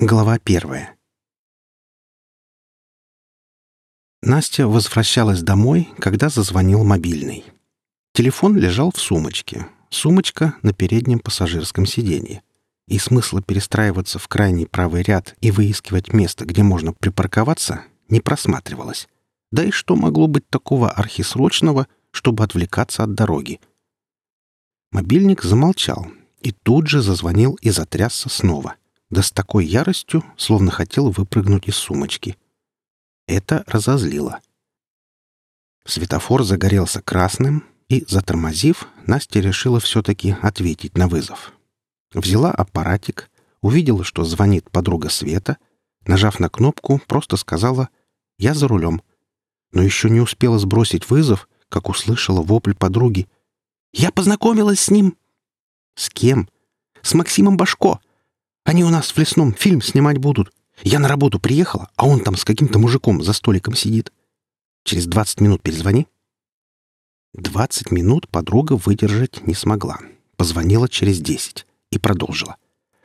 Глава первая. Настя возвращалась домой, когда зазвонил мобильный. Телефон лежал в сумочке. Сумочка на переднем пассажирском сиденье. И смысла перестраиваться в крайний правый ряд и выискивать место, где можно припарковаться, не просматривалось. Да и что могло быть такого архисрочного, чтобы отвлекаться от дороги? Мобильник замолчал и тут же зазвонил и затрясся снова — да с такой яростью, словно хотел выпрыгнуть из сумочки. Это разозлило. Светофор загорелся красным, и, затормозив, Настя решила все-таки ответить на вызов. Взяла аппаратик, увидела, что звонит подруга Света, нажав на кнопку, просто сказала «Я за рулем». Но еще не успела сбросить вызов, как услышала вопль подруги. «Я познакомилась с ним!» «С кем?» «С Максимом Башко!» Они у нас в лесном фильм снимать будут. Я на работу приехала, а он там с каким-то мужиком за столиком сидит. Через двадцать минут перезвони». Двадцать минут подруга выдержать не смогла. Позвонила через десять и продолжила.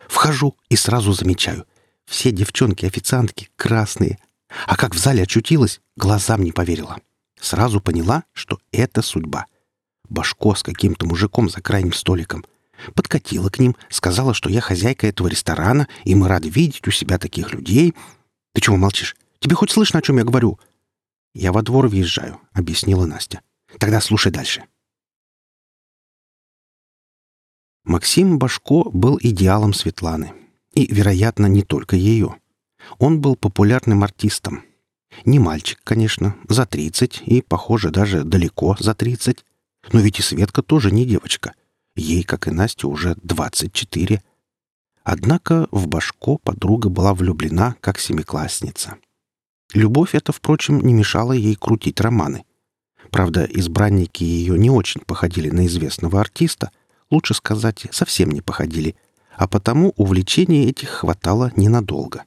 «Вхожу и сразу замечаю. Все девчонки-официантки красные. А как в зале очутилась, глазам не поверила. Сразу поняла, что это судьба. Башко с каким-то мужиком за крайним столиком. Подкатила к ним, сказала, что я хозяйка этого ресторана, и мы рады видеть у себя таких людей. Ты чего молчишь? Тебе хоть слышно, о чем я говорю?» «Я во двор въезжаю», — объяснила Настя. «Тогда слушай дальше». Максим Башко был идеалом Светланы. И, вероятно, не только ее. Он был популярным артистом. Не мальчик, конечно, за 30 и, похоже, даже далеко за 30. Но ведь и Светка тоже не девочка — Ей, как и Насте, уже 24. Однако в Башко подруга была влюблена, как семиклассница. Любовь эта, впрочем, не мешала ей крутить романы. Правда, избранники ее не очень походили на известного артиста, лучше сказать, совсем не походили, а потому увлечения этих хватало ненадолго.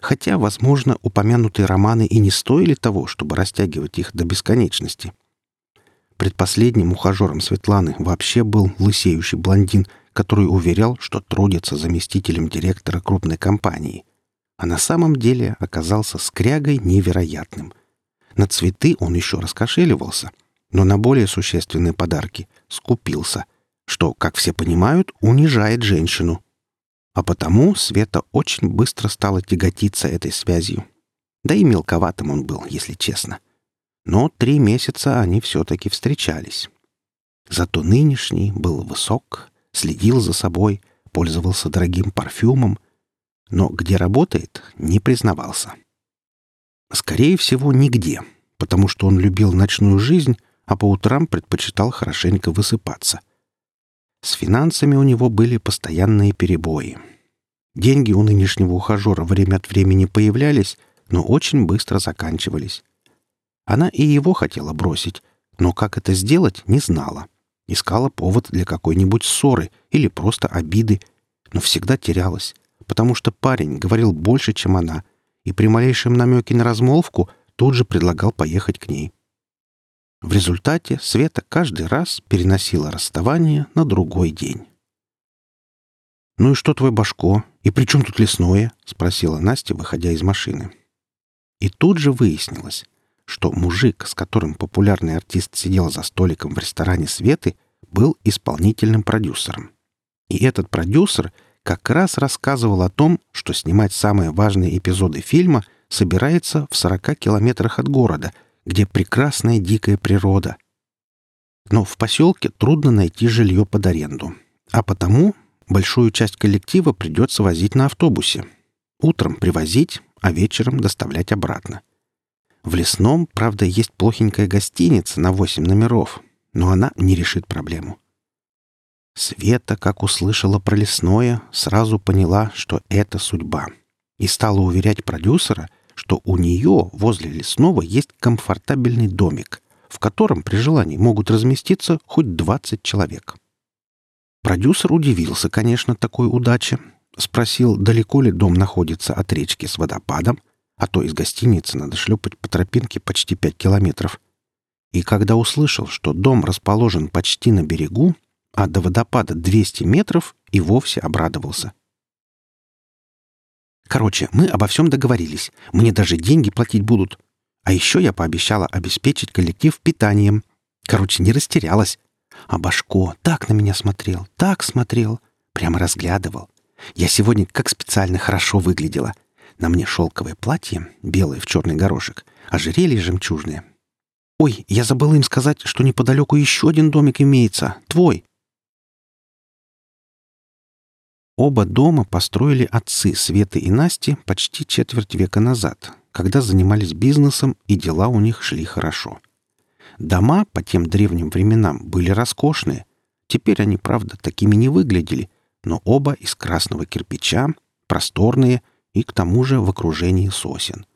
Хотя, возможно, упомянутые романы и не стоили того, чтобы растягивать их до бесконечности — Предпоследним ухажером Светланы вообще был лысеющий блондин, который уверял, что трудится заместителем директора крупной компании. А на самом деле оказался скрягой невероятным. На цветы он еще раскошеливался, но на более существенные подарки скупился, что, как все понимают, унижает женщину. А потому Света очень быстро стала тяготиться этой связью. Да и мелковатым он был, если честно. — но три месяца они все-таки встречались. Зато нынешний был высок, следил за собой, пользовался дорогим парфюмом, но где работает, не признавался. Скорее всего, нигде, потому что он любил ночную жизнь, а по утрам предпочитал хорошенько высыпаться. С финансами у него были постоянные перебои. Деньги у нынешнего ухажера время от времени появлялись, но очень быстро заканчивались. Она и его хотела бросить, но как это сделать, не знала. Искала повод для какой-нибудь ссоры или просто обиды, но всегда терялась, потому что парень говорил больше, чем она, и при малейшем намеке на размолвку тут же предлагал поехать к ней. В результате Света каждый раз переносила расставание на другой день. «Ну и что твой башко? И при чем тут лесное?» — спросила Настя, выходя из машины. И тут же выяснилось что мужик, с которым популярный артист сидел за столиком в ресторане Светы, был исполнительным продюсером. И этот продюсер как раз рассказывал о том, что снимать самые важные эпизоды фильма собирается в 40 километрах от города, где прекрасная дикая природа. Но в поселке трудно найти жилье под аренду, а потому большую часть коллектива придется возить на автобусе. Утром привозить, а вечером доставлять обратно. В лесном, правда, есть плохенькая гостиница на восемь номеров, но она не решит проблему. Света, как услышала про лесное, сразу поняла, что это судьба, и стала уверять продюсера, что у нее возле лесного есть комфортабельный домик, в котором при желании могут разместиться хоть 20 человек. Продюсер удивился, конечно, такой удаче, спросил, далеко ли дом находится от речки с водопадом, а то из гостиницы надо шлепать по тропинке почти пять километров. И когда услышал, что дом расположен почти на берегу, а до водопада 200 метров, и вовсе обрадовался. Короче, мы обо всем договорились. Мне даже деньги платить будут. А еще я пообещала обеспечить коллектив питанием. Короче, не растерялась. А Башко так на меня смотрел, так смотрел. Прямо разглядывал. Я сегодня как специально хорошо выглядела. На мне шелковое платье, белое в черный горошек, ожерелье жемчужное. Ой, я забыла им сказать, что неподалеку еще один домик имеется. Твой. Оба дома построили отцы Светы и Насти почти четверть века назад, когда занимались бизнесом и дела у них шли хорошо. Дома по тем древним временам были роскошные. Теперь они, правда, такими не выглядели, но оба из красного кирпича, просторные и к тому же в окружении сосен.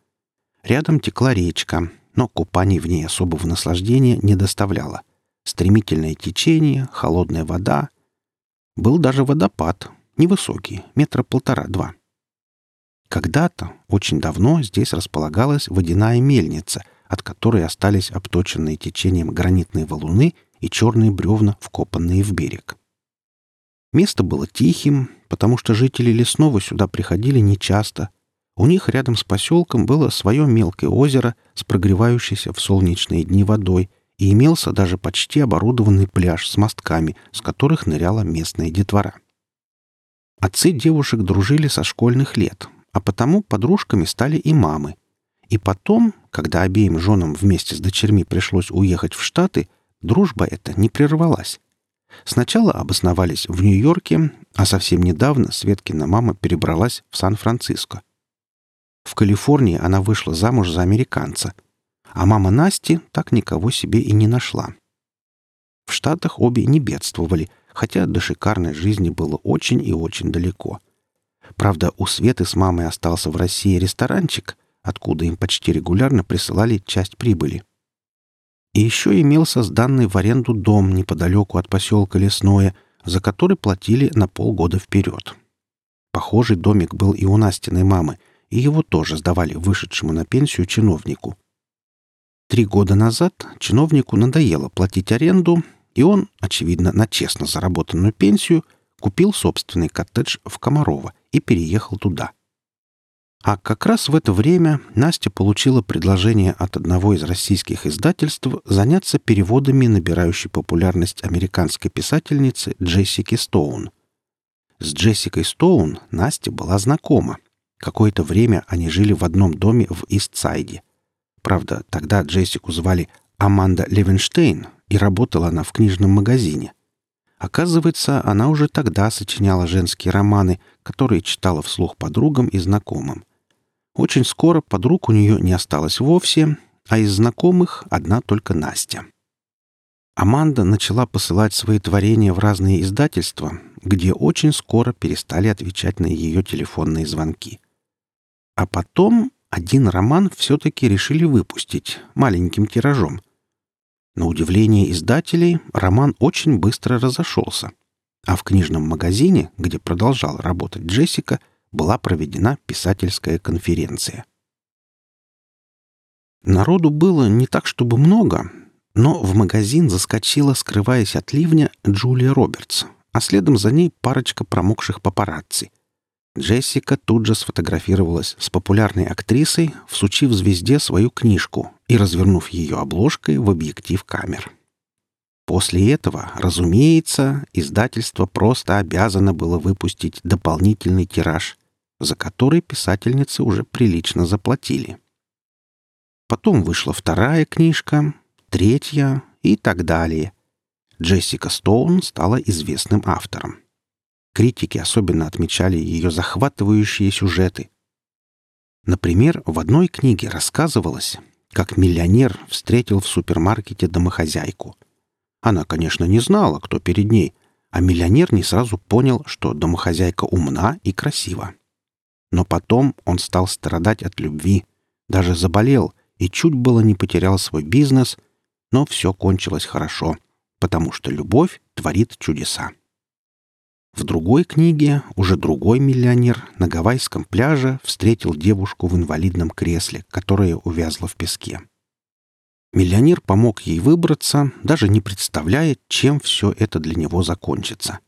Рядом текла речка, но купаний в ней особого наслаждения не доставляло. Стремительное течение, холодная вода. Был даже водопад, Невысокий, метра полтора-два. Когда-то, очень давно, здесь располагалась водяная мельница, от которой остались обточенные течением гранитные валуны и черные бревна, вкопанные в берег. Место было тихим, потому что жители лесного сюда приходили нечасто. У них рядом с поселком было свое мелкое озеро с прогревающейся в солнечные дни водой, и имелся даже почти оборудованный пляж с мостками, с которых ныряла местная детвора. Отцы девушек дружили со школьных лет, а потому подружками стали и мамы. И потом, когда обеим женам вместе с дочерьми пришлось уехать в Штаты, дружба эта не прервалась. Сначала обосновались в Нью-Йорке, а совсем недавно Светкина мама перебралась в Сан-Франциско. В Калифорнии она вышла замуж за американца, а мама Насти так никого себе и не нашла. В Штатах обе не бедствовали, хотя до шикарной жизни было очень и очень далеко. Правда, у Светы с мамой остался в России ресторанчик, откуда им почти регулярно присылали часть прибыли. И еще имелся сданный в аренду дом неподалеку от поселка Лесное, за который платили на полгода вперед. Похожий домик был и у Настиной мамы, и его тоже сдавали вышедшему на пенсию чиновнику. Три года назад чиновнику надоело платить аренду, и он, очевидно, на честно заработанную пенсию, купил собственный коттедж в Комарово и переехал туда. А как раз в это время Настя получила предложение от одного из российских издательств заняться переводами набирающей популярность американской писательницы Джессики Стоун. С Джессикой Стоун Настя была знакома. Какое-то время они жили в одном доме в Истсайде. Правда, тогда Джессику звали Аманда Левенштейн, и работала она в книжном магазине. Оказывается, она уже тогда сочиняла женские романы, которые читала вслух подругам и знакомым. Очень скоро подруг у нее не осталось вовсе, а из знакомых одна только Настя. Аманда начала посылать свои творения в разные издательства, где очень скоро перестали отвечать на ее телефонные звонки. А потом один роман все-таки решили выпустить маленьким тиражом, на удивление издателей, роман очень быстро разошелся, а в книжном магазине, где продолжала работать Джессика, была проведена писательская конференция. Народу было не так, чтобы много, но в магазин заскочила, скрываясь от ливня, Джулия Робертс, а следом за ней парочка промокших папарацци. Джессика тут же сфотографировалась с популярной актрисой, всучив звезде свою книжку и развернув ее обложкой в объектив камер. После этого, разумеется, издательство просто обязано было выпустить дополнительный тираж, за который писательницы уже прилично заплатили. Потом вышла вторая книжка, третья и так далее. Джессика Стоун стала известным автором. Критики особенно отмечали ее захватывающие сюжеты. Например, в одной книге рассказывалось, как миллионер встретил в супермаркете домохозяйку. Она, конечно, не знала, кто перед ней, а миллионер не сразу понял, что домохозяйка умна и красива. Но потом он стал страдать от любви, даже заболел и чуть было не потерял свой бизнес, но все кончилось хорошо, потому что любовь творит чудеса. В другой книге уже другой миллионер на гавайском пляже встретил девушку в инвалидном кресле, которая увязла в песке. Миллионер помог ей выбраться, даже не представляя, чем все это для него закончится.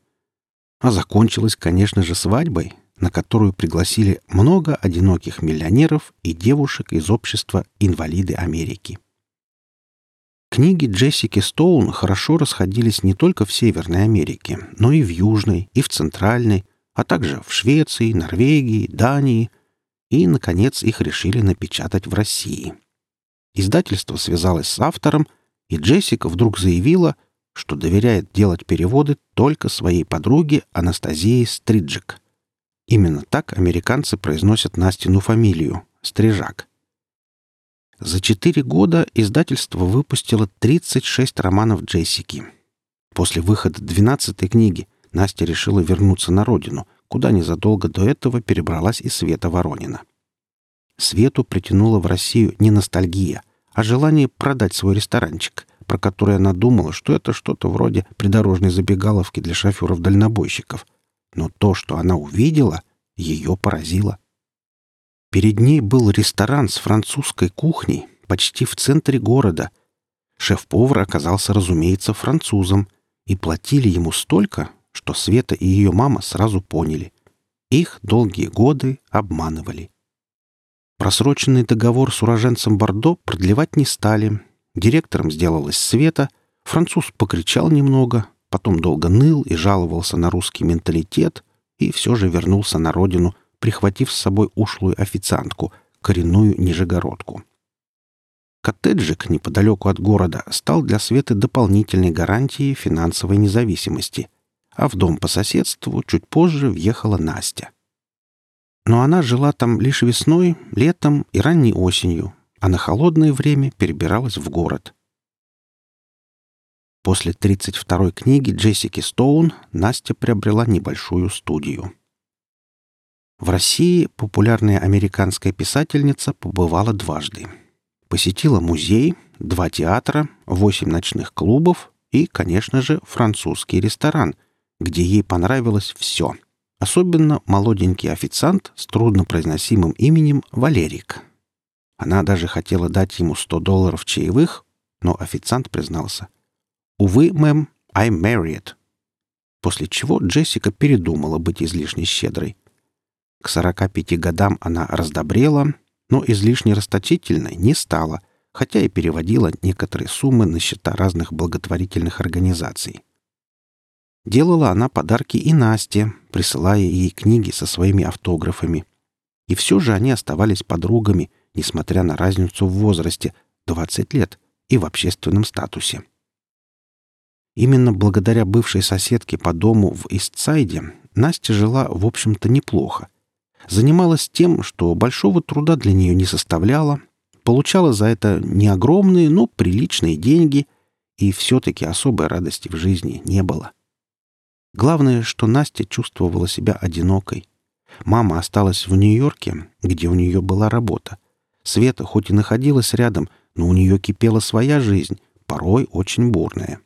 А закончилось, конечно же, свадьбой, на которую пригласили много одиноких миллионеров и девушек из общества «Инвалиды Америки». Книги Джессики Стоун хорошо расходились не только в Северной Америке, но и в Южной, и в Центральной, а также в Швеции, Норвегии, Дании, и, наконец, их решили напечатать в России. Издательство связалось с автором, и Джессика вдруг заявила, что доверяет делать переводы только своей подруге Анастазии Стриджик. Именно так американцы произносят Настину фамилию — Стрижак. За четыре года издательство выпустило 36 романов Джессики. После выхода 12 книги Настя решила вернуться на родину, куда незадолго до этого перебралась и Света Воронина. Свету притянула в Россию не ностальгия, а желание продать свой ресторанчик, про который она думала, что это что-то вроде придорожной забегаловки для шоферов-дальнобойщиков. Но то, что она увидела, ее поразило. Перед ней был ресторан с французской кухней почти в центре города. Шеф-повар оказался, разумеется, французом, и платили ему столько, что Света и ее мама сразу поняли. Их долгие годы обманывали. Просроченный договор с уроженцем Бордо продлевать не стали. Директором сделалась Света, француз покричал немного, потом долго ныл и жаловался на русский менталитет и все же вернулся на родину, прихватив с собой ушлую официантку, коренную нижегородку. Коттеджик неподалеку от города стал для Светы дополнительной гарантией финансовой независимости, а в дом по соседству чуть позже въехала Настя. Но она жила там лишь весной, летом и ранней осенью, а на холодное время перебиралась в город. После 32-й книги Джессики Стоун Настя приобрела небольшую студию. В России популярная американская писательница побывала дважды. Посетила музей, два театра, восемь ночных клубов и, конечно же, французский ресторан, где ей понравилось все. Особенно молоденький официант с труднопроизносимым именем Валерик. Она даже хотела дать ему 100 долларов чаевых, но официант признался. «Увы, мэм, I'm married». После чего Джессика передумала быть излишне щедрой. К 45 годам она раздобрела, но излишне расточительной не стала, хотя и переводила некоторые суммы на счета разных благотворительных организаций. Делала она подарки и Насте, присылая ей книги со своими автографами. И все же они оставались подругами, несмотря на разницу в возрасте — 20 лет и в общественном статусе. Именно благодаря бывшей соседке по дому в Истсайде Настя жила, в общем-то, неплохо — занималась тем, что большого труда для нее не составляло, получала за это не огромные, но приличные деньги, и все-таки особой радости в жизни не было. Главное, что Настя чувствовала себя одинокой. Мама осталась в Нью-Йорке, где у нее была работа. Света хоть и находилась рядом, но у нее кипела своя жизнь, порой очень бурная.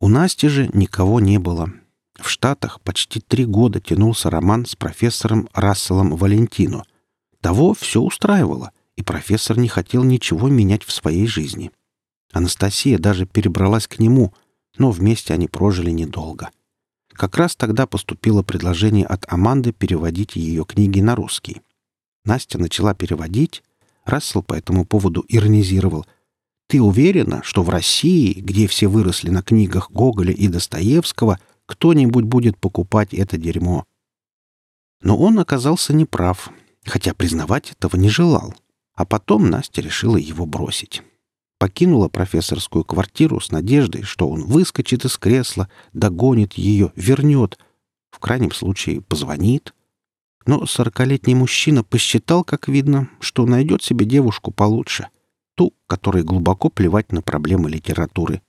У Насти же никого не было, в Штатах почти три года тянулся роман с профессором Расселом Валентино. Того все устраивало, и профессор не хотел ничего менять в своей жизни. Анастасия даже перебралась к нему, но вместе они прожили недолго. Как раз тогда поступило предложение от Аманды переводить ее книги на русский. Настя начала переводить. Рассел по этому поводу иронизировал. «Ты уверена, что в России, где все выросли на книгах Гоголя и Достоевского, кто-нибудь будет покупать это дерьмо. Но он оказался неправ, хотя признавать этого не желал. А потом Настя решила его бросить. Покинула профессорскую квартиру с надеждой, что он выскочит из кресла, догонит ее, вернет, в крайнем случае позвонит. Но сорокалетний мужчина посчитал, как видно, что найдет себе девушку получше, ту, которой глубоко плевать на проблемы литературы.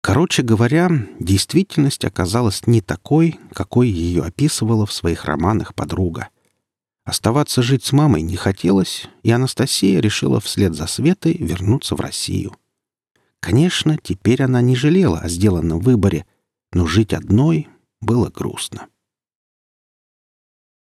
Короче говоря, действительность оказалась не такой, какой ее описывала в своих романах подруга. Оставаться жить с мамой не хотелось, и Анастасия решила вслед за Светой вернуться в Россию. Конечно, теперь она не жалела о сделанном выборе, но жить одной было грустно.